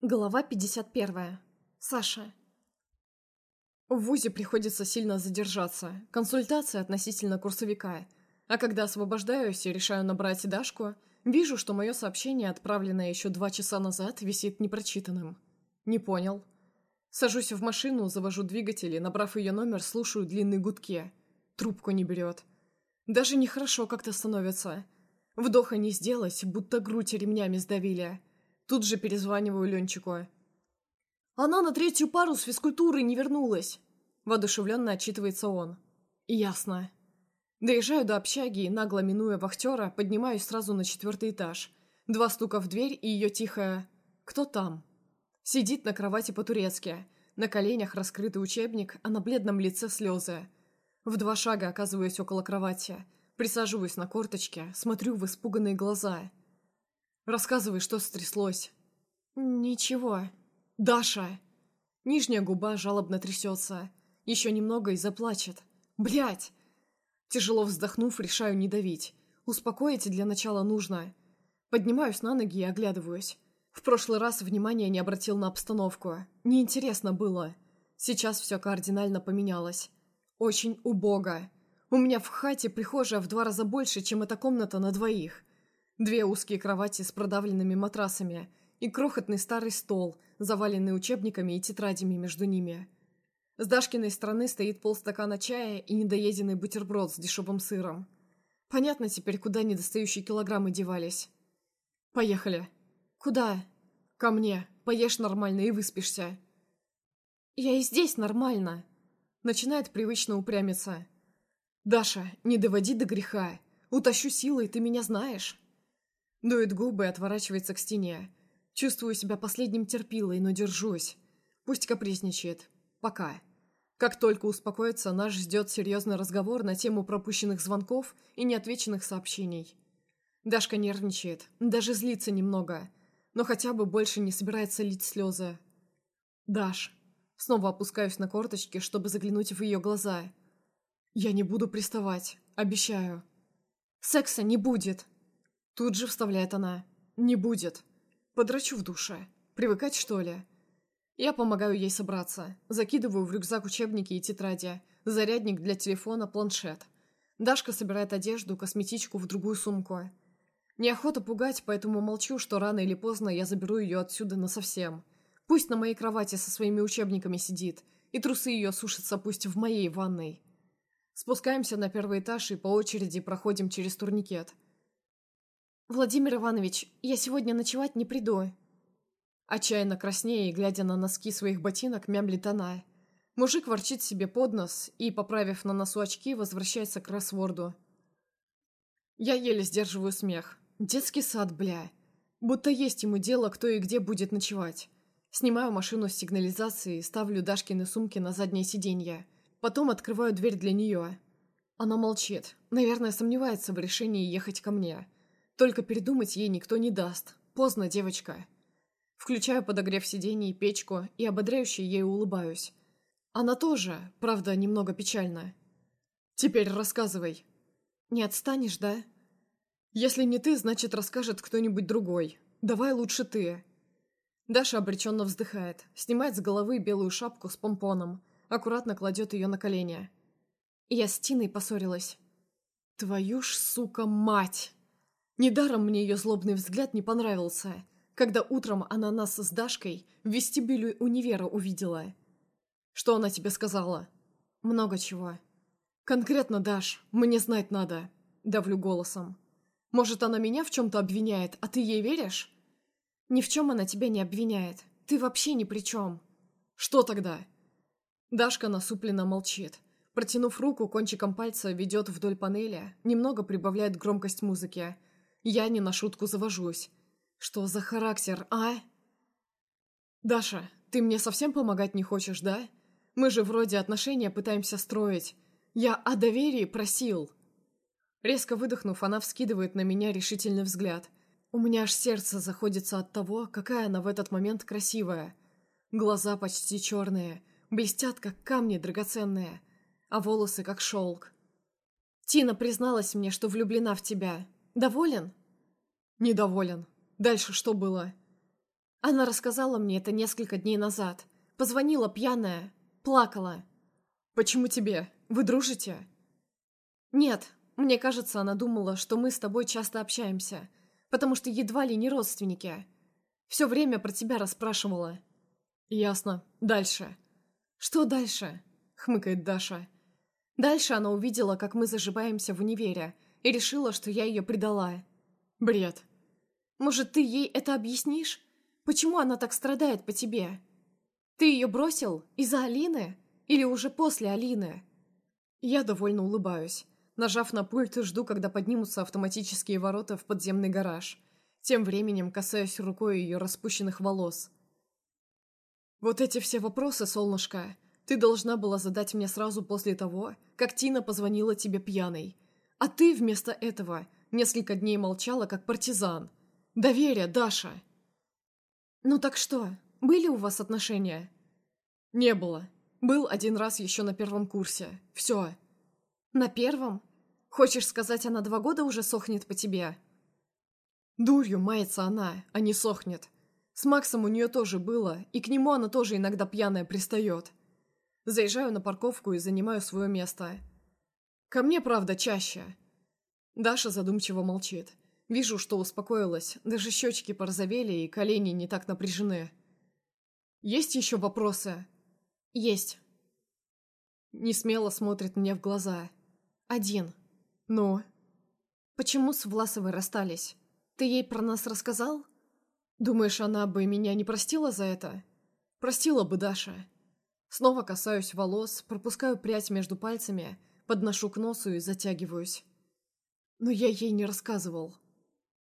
Глава 51. Саша. В ВУЗе приходится сильно задержаться. Консультация относительно курсовика. А когда освобождаюсь и решаю набрать Дашку, вижу, что мое сообщение, отправленное еще два часа назад, висит непрочитанным. Не понял. Сажусь в машину, завожу двигатель и, набрав ее номер, слушаю длинные гудки. Трубку не берет. Даже нехорошо как-то становится. Вдоха не сделать, будто грудь ремнями сдавили. Тут же перезваниваю Ленчику. «Она на третью пару с физкультуры не вернулась!» Воодушевленно отчитывается он. «Ясно». Доезжаю до общаги и, нагло минуя вахтера, поднимаюсь сразу на четвертый этаж. Два стука в дверь и ее тихое «Кто там?» Сидит на кровати по-турецки. На коленях раскрытый учебник, а на бледном лице слезы. В два шага оказываюсь около кровати. Присаживаюсь на корточке, смотрю в испуганные глаза. Рассказывай, что стряслось. Ничего. Даша. Нижняя губа жалобно трясется. Еще немного и заплачет. Блять. Тяжело вздохнув, решаю не давить. Успокоить для начала нужно. Поднимаюсь на ноги и оглядываюсь. В прошлый раз внимания не обратил на обстановку. Неинтересно было. Сейчас все кардинально поменялось. Очень убого. У меня в хате прихожая в два раза больше, чем эта комната на двоих. Две узкие кровати с продавленными матрасами и крохотный старый стол, заваленный учебниками и тетрадями между ними. С Дашкиной стороны стоит полстакана чая и недоеденный бутерброд с дешевым сыром. Понятно теперь, куда недостающие килограммы девались. Поехали. Куда? Ко мне. Поешь нормально и выспишься. Я и здесь нормально. Начинает привычно упрямиться. Даша, не доводи до греха. Утащу силой, ты меня знаешь. Дует губы и отворачивается к стене. Чувствую себя последним терпилой, но держусь. Пусть капризничает. Пока. Как только успокоится, наш ждет серьезный разговор на тему пропущенных звонков и неотвеченных сообщений. Дашка нервничает, даже злится немного, но хотя бы больше не собирается лить слезы. «Даш». Снова опускаюсь на корточки, чтобы заглянуть в ее глаза. «Я не буду приставать, обещаю». «Секса не будет», Тут же вставляет она. «Не будет. Подрачу в душе. Привыкать, что ли?» Я помогаю ей собраться. Закидываю в рюкзак учебники и тетради, зарядник для телефона, планшет. Дашка собирает одежду, косметичку в другую сумку. Неохота пугать, поэтому молчу, что рано или поздно я заберу ее отсюда насовсем. Пусть на моей кровати со своими учебниками сидит, и трусы ее сушатся пусть в моей ванной. Спускаемся на первый этаж и по очереди проходим через турникет – «Владимир Иванович, я сегодня ночевать не приду». Отчаянно краснее, глядя на носки своих ботинок, мямлит она. Мужик ворчит себе под нос и, поправив на носу очки, возвращается к кроссворду. Я еле сдерживаю смех. Детский сад, бля. Будто есть ему дело, кто и где будет ночевать. Снимаю машину с сигнализацией, ставлю Дашкины сумки на заднее сиденье. Потом открываю дверь для нее. Она молчит. Наверное, сомневается в решении ехать ко мне. Только передумать ей никто не даст. Поздно, девочка. Включаю подогрев сидений, печку и ободряюще ей улыбаюсь. Она тоже, правда, немного печальна. Теперь рассказывай. Не отстанешь, да? Если не ты, значит, расскажет кто-нибудь другой. Давай лучше ты. Даша обреченно вздыхает, снимает с головы белую шапку с помпоном, аккуратно кладет ее на колени. Я с Тиной поссорилась. Твою ж, сука, мать! Недаром мне ее злобный взгляд не понравился, когда утром она нас с Дашкой в вестибюле универа увидела. Что она тебе сказала? Много чего. Конкретно, Даш, мне знать надо. Давлю голосом. Может, она меня в чем-то обвиняет, а ты ей веришь? Ни в чем она тебя не обвиняет. Ты вообще ни при чем. Что тогда? Дашка насупленно молчит. Протянув руку, кончиком пальца ведет вдоль панели, немного прибавляет громкость музыки – я не на шутку завожусь. Что за характер, а? Даша, ты мне совсем помогать не хочешь, да? Мы же вроде отношения пытаемся строить. Я о доверии просил. Резко выдохнув, она вскидывает на меня решительный взгляд. У меня аж сердце заходится от того, какая она в этот момент красивая. Глаза почти черные, блестят, как камни драгоценные, а волосы, как шелк. Тина призналась мне, что влюблена в тебя. Доволен? Недоволен. Дальше что было? Она рассказала мне это несколько дней назад. Позвонила пьяная, плакала. «Почему тебе? Вы дружите?» «Нет, мне кажется, она думала, что мы с тобой часто общаемся, потому что едва ли не родственники. Все время про тебя расспрашивала». «Ясно. Дальше». «Что дальше?» — хмыкает Даша. Дальше она увидела, как мы заживаемся в универе, и решила, что я ее предала. Бред. Может, ты ей это объяснишь? Почему она так страдает по тебе? Ты ее бросил из-за Алины? Или уже после Алины?» Я довольно улыбаюсь. Нажав на пульт, жду, когда поднимутся автоматические ворота в подземный гараж. Тем временем касаюсь рукой ее распущенных волос. «Вот эти все вопросы, солнышко, ты должна была задать мне сразу после того, как Тина позвонила тебе пьяной. А ты вместо этого несколько дней молчала, как партизан. Доверие, Даша!» «Ну так что, были у вас отношения?» «Не было. Был один раз еще на первом курсе. Все». «На первом? Хочешь сказать, она два года уже сохнет по тебе?» Дурью мается она, а не сохнет. С Максом у нее тоже было, и к нему она тоже иногда пьяная пристает. Заезжаю на парковку и занимаю свое место. Ко мне, правда, чаще. Даша задумчиво молчит. Вижу, что успокоилась, даже щечки порозовели и колени не так напряжены. «Есть еще вопросы?» «Есть». Не смело смотрит мне в глаза. «Один». «Ну?» «Почему с Власовой расстались? Ты ей про нас рассказал?» «Думаешь, она бы меня не простила за это?» «Простила бы Даша». Снова касаюсь волос, пропускаю прядь между пальцами, подношу к носу и затягиваюсь. Но я ей не рассказывал.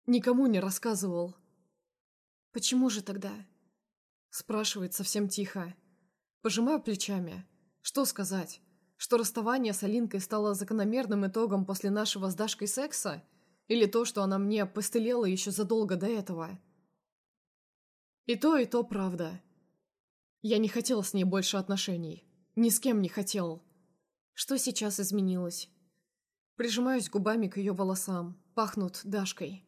Никому не рассказывал. «Почему же тогда?» Спрашивает совсем тихо. Пожимаю плечами. Что сказать? Что расставание с Алинкой стало закономерным итогом после нашего с Дашкой секса? Или то, что она мне постылела еще задолго до этого? И то, и то правда. Я не хотел с ней больше отношений. Ни с кем не хотел. Что сейчас изменилось? Прижимаюсь губами к ее волосам. Пахнут Дашкой.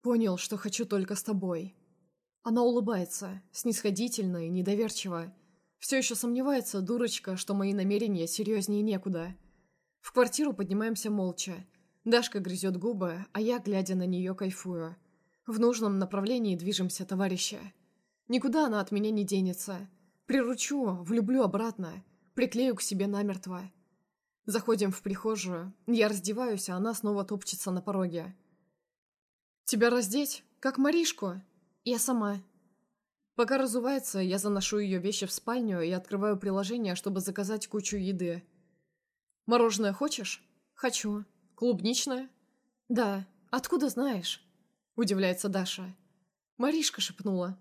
Понял, что хочу только с тобой. Она улыбается, снисходительно и недоверчиво. Все еще сомневается, дурочка, что мои намерения серьезнее некуда. В квартиру поднимаемся молча. Дашка грызет губы, а я, глядя на нее, кайфую. В нужном направлении движемся, товарища. Никуда она от меня не денется. Приручу, влюблю обратно, приклею к себе намертво. Заходим в прихожую, я раздеваюсь, а она снова топчется на пороге. «Тебя раздеть? Как Маришку?» «Я сама». Пока разувается, я заношу ее вещи в спальню и открываю приложение, чтобы заказать кучу еды. «Мороженое хочешь?» «Хочу». «Клубничное?» «Да. Откуда знаешь?» Удивляется Даша. «Маришка шепнула».